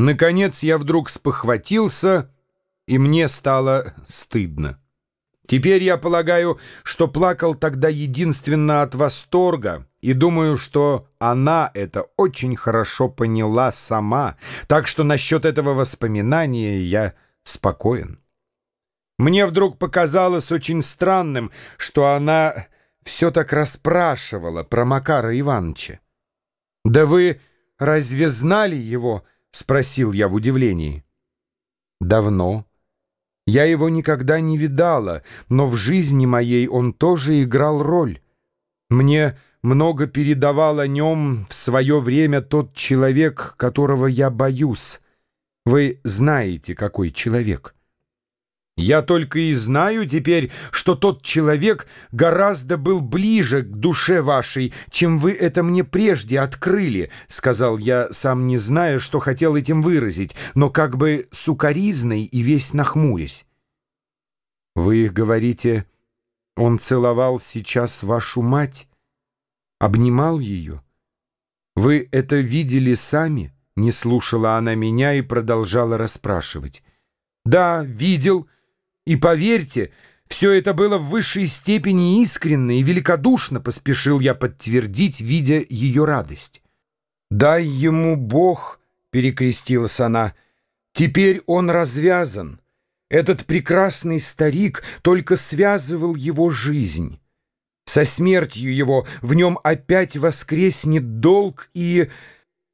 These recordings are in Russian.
Наконец я вдруг спохватился, и мне стало стыдно. Теперь я полагаю, что плакал тогда единственно от восторга, и думаю, что она это очень хорошо поняла сама, так что насчет этого воспоминания я спокоен. Мне вдруг показалось очень странным, что она все так расспрашивала про Макара Ивановича. «Да вы разве знали его?» — спросил я в удивлении. «Давно. Я его никогда не видала, но в жизни моей он тоже играл роль. Мне много передавал о нем в свое время тот человек, которого я боюсь. Вы знаете, какой человек». Я только и знаю теперь, что тот человек гораздо был ближе к душе вашей, чем вы это мне прежде открыли, — сказал я, сам не зная, что хотел этим выразить, но как бы сукоризной и весь нахмурясь. Вы говорите, он целовал сейчас вашу мать, обнимал ее? Вы это видели сами? Не слушала она меня и продолжала расспрашивать. Да, видел, — и поверьте, все это было в высшей степени искренно и великодушно, поспешил я подтвердить, видя ее радость. «Дай ему Бог», — перекрестилась она, — «теперь он развязан. Этот прекрасный старик только связывал его жизнь. Со смертью его в нем опять воскреснет долг и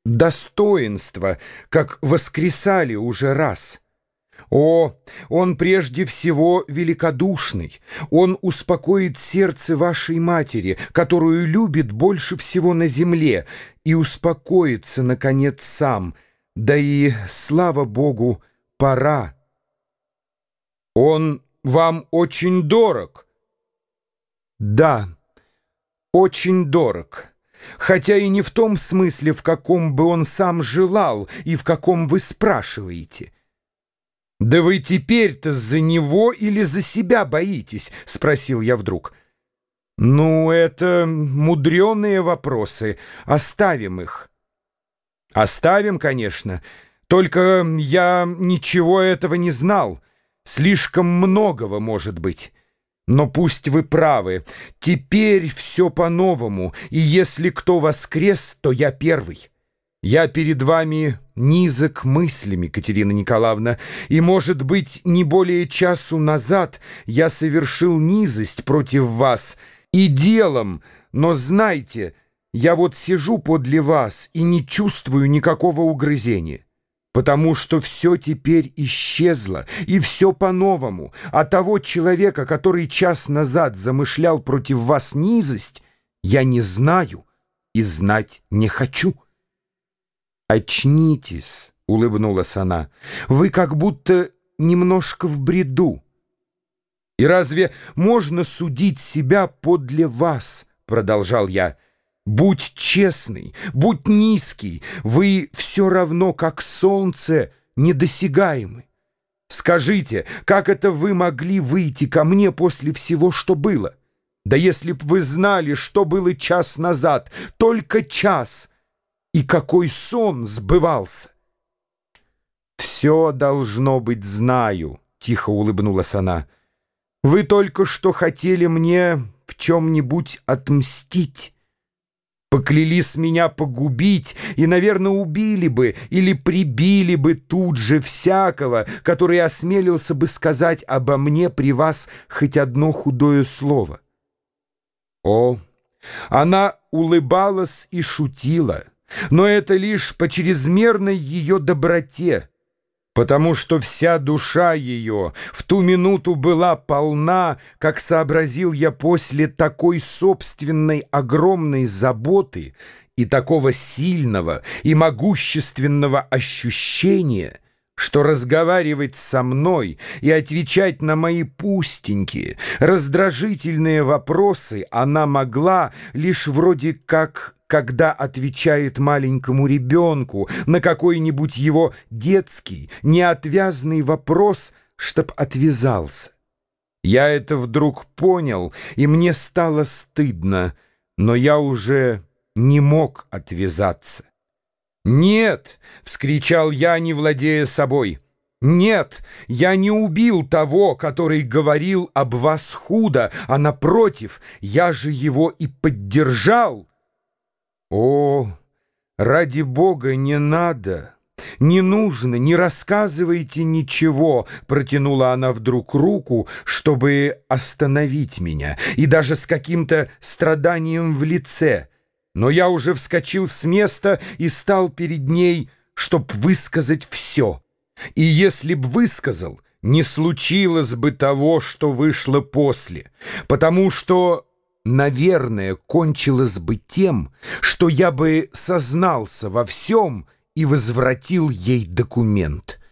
достоинство, как воскресали уже раз». О, он прежде всего великодушный, он успокоит сердце вашей матери, которую любит больше всего на земле, и успокоится, наконец, сам. Да и, слава Богу, пора. Он вам очень дорог? Да, очень дорог. Хотя и не в том смысле, в каком бы он сам желал и в каком вы спрашиваете. «Да вы теперь-то за него или за себя боитесь?» — спросил я вдруг. «Ну, это мудреные вопросы. Оставим их». «Оставим, конечно. Только я ничего этого не знал. Слишком многого может быть». Но пусть вы правы, теперь все по-новому, и если кто воскрес, то я первый. Я перед вами низок мыслями, Катерина Николаевна, и, может быть, не более часу назад я совершил низость против вас и делом, но знайте, я вот сижу подле вас и не чувствую никакого угрызения, потому что все теперь исчезло, и все по-новому, а того человека, который час назад замышлял против вас низость, я не знаю и знать не хочу». «Очнитесь», — улыбнулась она, — «вы как будто немножко в бреду». «И разве можно судить себя подле вас?» — продолжал я. «Будь честный, будь низкий, вы все равно, как солнце, недосягаемы. Скажите, как это вы могли выйти ко мне после всего, что было? Да если б вы знали, что было час назад, только час — и какой сон сбывался! «Все должно быть знаю», — тихо улыбнулась она. «Вы только что хотели мне в чем-нибудь отмстить. Поклялись меня погубить и, наверное, убили бы или прибили бы тут же всякого, который осмелился бы сказать обо мне при вас хоть одно худое слово». О, она улыбалась и шутила но это лишь по чрезмерной ее доброте, потому что вся душа ее в ту минуту была полна, как сообразил я после такой собственной огромной заботы и такого сильного и могущественного ощущения — что разговаривать со мной и отвечать на мои пустенькие, раздражительные вопросы она могла лишь вроде как когда отвечает маленькому ребенку на какой-нибудь его детский, неотвязный вопрос, чтоб отвязался. Я это вдруг понял, и мне стало стыдно, но я уже не мог отвязаться. «Нет!» — вскричал я, не владея собой. «Нет, я не убил того, который говорил об вас худо, а напротив, я же его и поддержал». «О, ради Бога, не надо!» «Не нужно, не рассказывайте ничего», — протянула она вдруг руку, чтобы остановить меня, и даже с каким-то страданием в лице. Но я уже вскочил с места и стал перед ней, чтоб высказать все. И если б высказал, не случилось бы того, что вышло после, потому что, наверное, кончилось бы тем, что я бы сознался во всем, и возвратил ей документ —